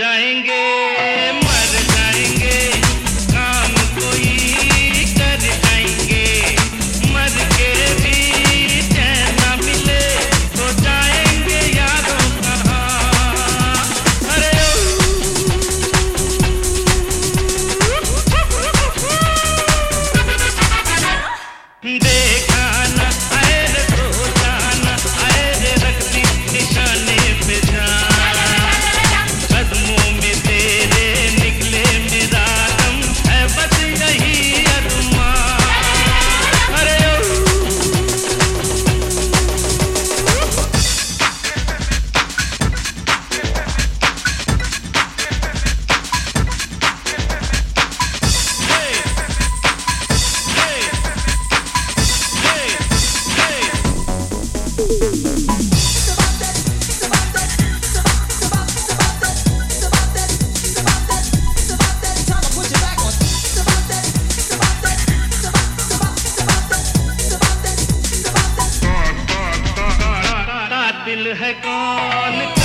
जाएँगे मर जाएँगे काम कोई कर जाएँगे मर के भी चैन मिले तो जाएँगे यादों का अरे ओ। देख दिल है कौन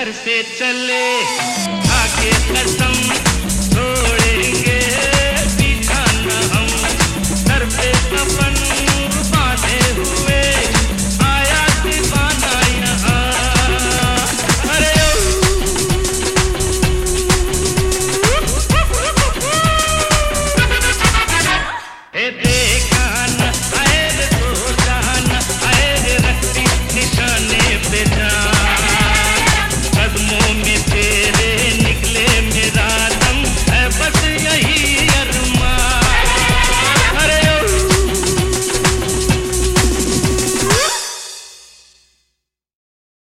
घर से चले।